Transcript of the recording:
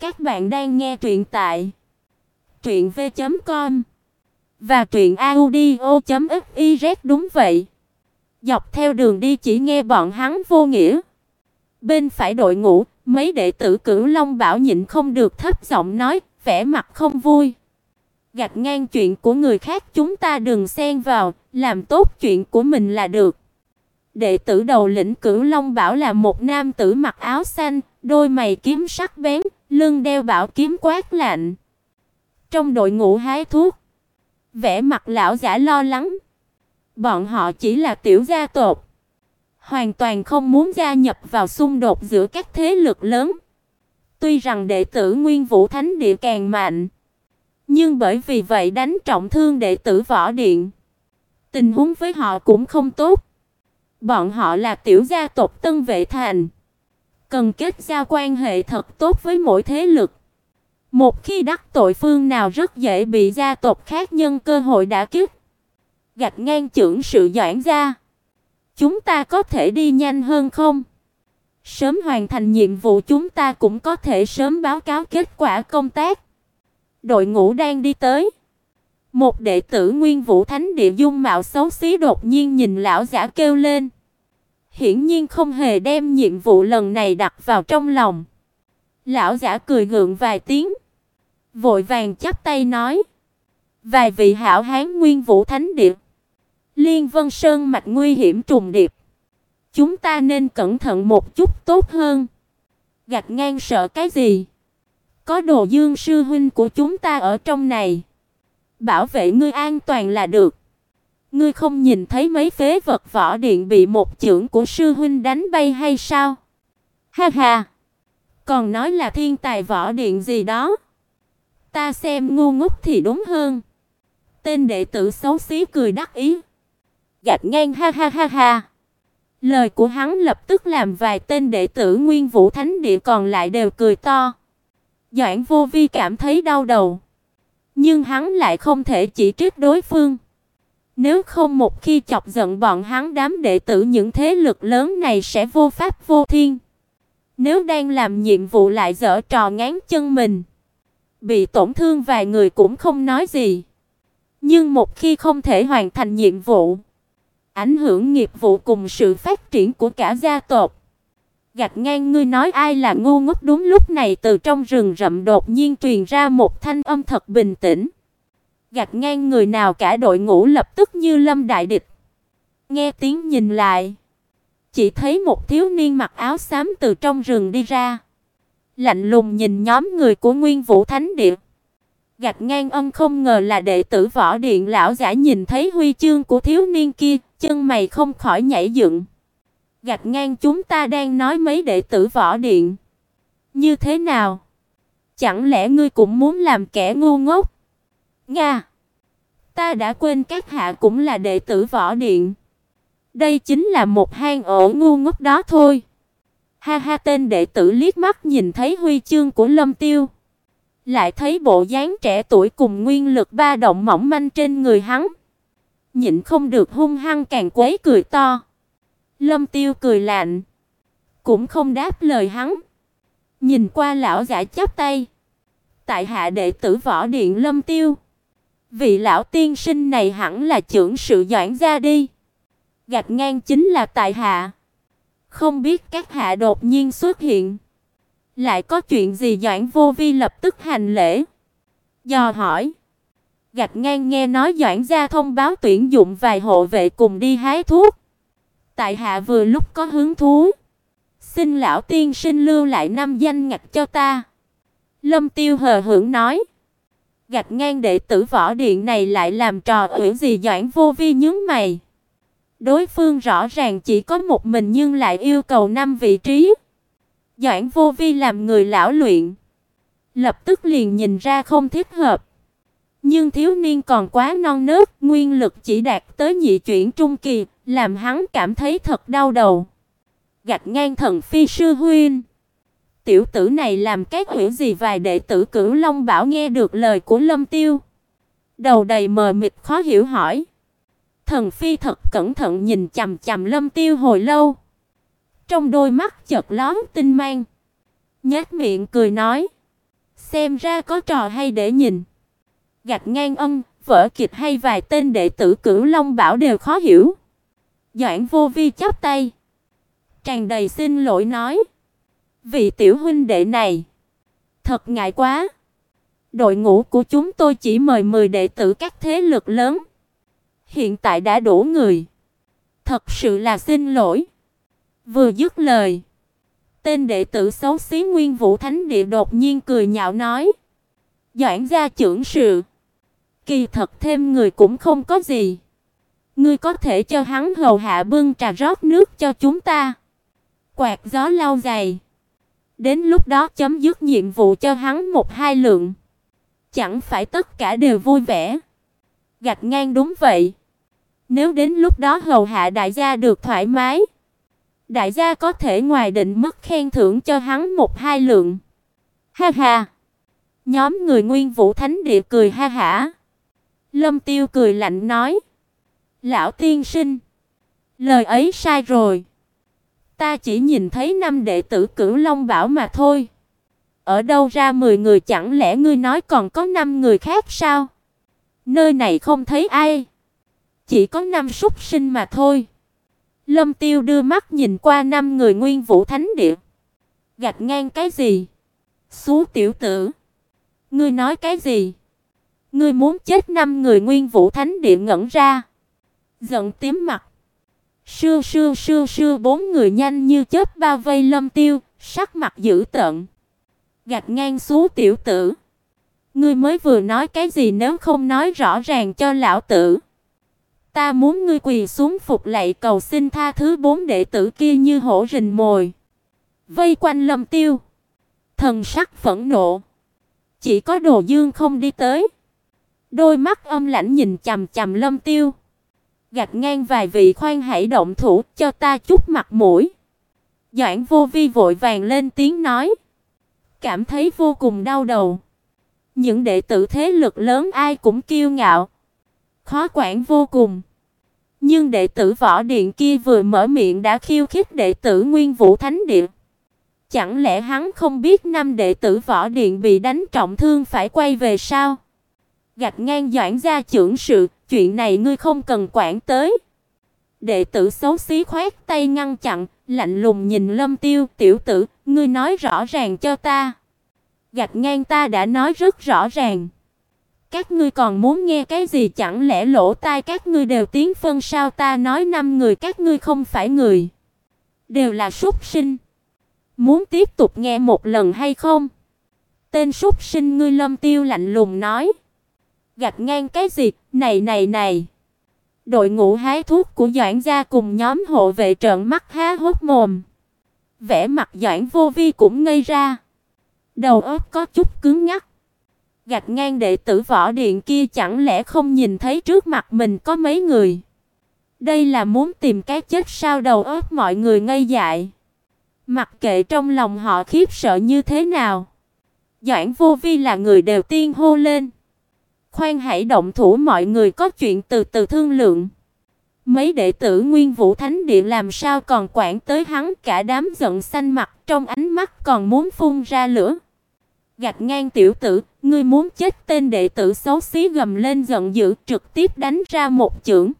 Các bạn đang nghe truyện tại truyện v.com và truyện audio.fiz đúng vậy. Dọc theo đường đi chỉ nghe bọn hắn vô nghĩa. Bên phải đội ngũ, mấy đệ tử Cửu Long Bảo nhịn không được thấp giọng nói, vẻ mặt không vui. gạt ngang chuyện của người khác chúng ta đừng xen vào, làm tốt chuyện của mình là được. Đệ tử đầu lĩnh Cửu Long Bảo là một nam tử mặc áo xanh, đôi mày kiếm sắc bén, lưng đeo bảo kiếm quát lạnh. Trong đội ngũ hái thuốc, vẻ mặt lão giả lo lắng. Bọn họ chỉ là tiểu gia tộc, hoàn toàn không muốn gia nhập vào xung đột giữa các thế lực lớn. Tuy rằng đệ tử Nguyên Vũ Thánh Địa càng mạnh, nhưng bởi vì vậy đánh trọng thương đệ tử Võ Điện. Tình huống với họ cũng không tốt. Bọn họ là tiểu gia tộc Tân Vệ Thành, cần kết giao quan hệ thật tốt với mỗi thế lực. Một khi đắc tội phương nào rất dễ bị gia tộc khác nhân cơ hội đả kích. Gạch ngang trưởng sự doãn ra. Chúng ta có thể đi nhanh hơn không? Sớm hoàn thành nhiệm vụ chúng ta cũng có thể sớm báo cáo kết quả công tác. Đội ngũ đang đi tới. Một đệ tử Nguyên Vũ Thánh Địa dung mạo xấu xí đột nhiên nhìn lão giả kêu lên. Hiển nhiên không hề đem nhiệm vụ lần này đặt vào trong lòng. Lão giả cười gượng vài tiếng, vội vàng chắp tay nói: "Vài vị hảo hán Nguyên Vũ Thánh Địa, Liên Vân Sơn mạch nguy hiểm trùng điệp, chúng ta nên cẩn thận một chút tốt hơn." gạt ngang sợ cái gì? Có Đồ Dương sư huynh của chúng ta ở trong này, bảo vệ ngươi an toàn là được. Ngươi không nhìn thấy mấy phế vật võ điện bị một chưởng của sư huynh đánh bay hay sao? Ha ha. Còn nói là thiên tài võ điện gì đó. Ta xem ngu ngốc thì đúng hơn. Tên đệ tử xấu xí cười đắc ý. Gạt ngang ha ha ha ha. Lời của hắn lập tức làm vài tên đệ tử Nguyên Vũ Thánh Địa còn lại đều cười to. Doãn Vô Vi cảm thấy đau đầu, nhưng hắn lại không thể chỉ trích đối phương. Nếu không một khi chọc giận bọn hắn đám đệ tử những thế lực lớn này sẽ vô pháp vô thiên. Nếu đang làm nhiệm vụ lại dở trò ngán chân mình, bị tổn thương vài người cũng không nói gì. Nhưng một khi không thể hoàn thành nhiệm vụ, ảnh hưởng nghiệp vụ cùng sự phát triển của cả gia tộc. gạt ngang ngươi nói ai là ngu ngốc đúng lúc này từ trong rừng rậm đột nhiên truyền ra một thanh âm thật bình tĩnh. Gạch ngang người nào cả đội ngũ lập tức như lâm đại địch. Nghe tiếng nhìn lại, chỉ thấy một thiếu niên mặc áo xám từ trong rừng đi ra. Lạnh lùng nhìn nhóm người của Nguyên Vũ Thánh Điện. Gạch ngang ân không ngờ là đệ tử võ điện lão giả nhìn thấy huy chương của thiếu niên kia, chân mày không khỏi nhảy dựng. Gạch ngang chúng ta đang nói mấy đệ tử võ điện. Như thế nào? Chẳng lẽ ngươi cũng muốn làm kẻ ngu ngốc? Nga. Ta đã quên các hạ cũng là đệ tử võ điện. Đây chính là một hang ổ ngu ngốc đó thôi. Ha ha tên đệ tử liếc mắt nhìn thấy huy chương của Lâm Tiêu, lại thấy bộ dáng trẻ tuổi cùng nguyên lực ba động mỏng manh trên người hắn, nhịn không được hung hăng càng quấy cười to. Lâm Tiêu cười lạnh, cũng không đáp lời hắn. Nhìn qua lão giả chắp tay, tại hạ đệ tử võ điện Lâm Tiêu. Vị lão tiên sinh này hẳn là trưởng sự doãn gia đi. Gạch ngang chính là tại hạ. Không biết các hạ đột nhiên xuất hiện, lại có chuyện gì Doãn Vô Vi lập tức hành lễ, dò hỏi. Gạch ngang nghe nói Doãn gia thông báo tuyển dụng vài hộ vệ cùng đi hái thuốc. Tại hạ vừa lúc có hứng thú, xin lão tiên sinh lưu lại năm danh ngạch cho ta. Lâm Tiêu hờ hững nói gạch ngang đệ tử võ điện này lại làm trò ủy gì Doãn Vô Vi nhướng mày. Đối phương rõ ràng chỉ có một mình nhưng lại yêu cầu năm vị trí. Doãn Vô Vi làm người lão luyện, lập tức liền nhìn ra không thích hợp. Nhưng thiếu niên còn quá non nớt, nguyên lực chỉ đạt tới nhị chuyển trung kỳ, làm hắn cảm thấy thật đau đầu. Gạch ngang thần phi sư huynh tiểu tử này làm cái quỷ gì vài đệ tử Cửu Long Bảo nghe được lời của Lâm Tiêu. Đầu đầy mờ mịt khó hiểu hỏi. Thần phi thật cẩn thận nhìn chằm chằm Lâm Tiêu hồi lâu. Trong đôi mắt chợt lóe tinh mang, nhếch miệng cười nói: Xem ra có trò hay để nhìn. Gạch ngang ân, vở kịch hay vài tên đệ tử Cửu Long Bảo đều khó hiểu. Doãn Vô Vi chắp tay, tràn đầy xin lỗi nói: "Vị tiểu huynh đệ này, thật ngại quá. Đội ngũ của chúng tôi chỉ mời 10 đệ tử các thế lực lớn, hiện tại đã đủ người. Thật sự là xin lỗi." Vừa dứt lời, tên đệ tử xấu xí Nguyên Vũ Thánh Địa đột nhiên cười nhạo nói: "Doãn gia trưởng sự, kỳ thật thêm người cũng không có gì." Ngươi có thể cho hắn hầu hạ bưng trà rót nước cho chúng ta. Quạt gió lau giày. Đến lúc đó chấm dứt nhiệm vụ cho hắn một hai lượng. Chẳng phải tất cả đều vui vẻ. Gạch ngang đúng vậy. Nếu đến lúc đó hầu hạ đại gia được thoải mái, đại gia có thể ngoài định mức khen thưởng cho hắn một hai lượng. Ha ha. Nhóm người Nguyên Vũ Thánh Địa cười ha hả. Lâm Tiêu cười lạnh nói: Lão tiên sinh, lời ấy sai rồi. Ta chỉ nhìn thấy năm đệ tử Cửu Long Bảo mà thôi. Ở đâu ra 10 người chẳng lẽ ngươi nói còn có 5 người khác sao? Nơi này không thấy ai. Chỉ có năm súc sinh mà thôi. Lâm Tiêu đưa mắt nhìn qua năm người Nguyên Vũ Thánh Địa. Gạch ngang cái gì? Xú tiểu tử. Ngươi nói cái gì? Ngươi muốn chết năm người Nguyên Vũ Thánh Địa ngẩn ra giận tím mặt. Sưu sưu sưu sưu bốn người nhanh như chớp bao vây Lâm Tiêu, sắc mặt dữ tợn. Gạt ngang xú tiểu tử. Ngươi mới vừa nói cái gì nếu không nói rõ ràng cho lão tử. Ta muốn ngươi quỳ xuống phục lạy cầu xin tha thứ bốn đệ tử kia như hổ rình mồi. Vây quanh Lâm Tiêu. Thần sắc phẫn nộ. Chỉ có Đồ Dương không đi tới. Đôi mắt âm lãnh nhìn chằm chằm Lâm Tiêu gạch ngang vài vị khoan hãy động thủ cho ta chút mặt mũi. Doãn Vô Vi vội vàng lên tiếng nói, cảm thấy vô cùng đau đầu. Những đệ tử thế lực lớn ai cũng kiêu ngạo, khó quản vô cùng. Nhưng đệ tử Võ Điện kia vừa mở miệng đã khiêu khích đệ tử Nguyên Vũ Thánh Điện. Chẳng lẽ hắn không biết năm đệ tử Võ Điện bị đánh trọng thương phải quay về sao? Gạch ngang Doãn gia trưởng sự, chuyện này ngươi không cần quản tới. Đệ tử xấu xí khoét tay ngăn chặn, lạnh lùng nhìn Lâm Tiêu, "Tiểu tử, ngươi nói rõ ràng cho ta." Gạch ngang ta đã nói rất rõ ràng. Các ngươi còn muốn nghe cái gì chẳng lẽ lỗ tai các ngươi đều tiếng phân sao ta nói năm người các ngươi không phải người, đều là súc sinh. Muốn tiếp tục nghe một lần hay không? Tên súc sinh ngươi Lâm Tiêu lạnh lùng nói gạch ngang cái gì? Này này này. Đội ngũ hái thuốc của Doãn gia cùng nhóm hộ vệ trợn mắt há hốc mồm. Vẻ mặt Doãn Vô Vi cũng ngây ra. Đầu óc có chút cứng ngắc. Gạch ngang đệ tử võ điện kia chẳng lẽ không nhìn thấy trước mặt mình có mấy người? Đây là muốn tìm cái chết sao đầu óc mọi người ngây dại. Mặc kệ trong lòng họ khiếp sợ như thế nào, Doãn Vô Vi là người đều tiên hô lên. Khoan hãy động thủ mọi người có chuyện từ từ thương lượng. Mấy đệ tử Nguyên Vũ Thánh địa làm sao còn quản tới hắn, cả đám giận xanh mặt, trong ánh mắt còn muốn phun ra lửa. gạt ngang tiểu tử, ngươi muốn chết tên đệ tử xấu xí gầm lên giận dữ, trực tiếp đánh ra một chưởng.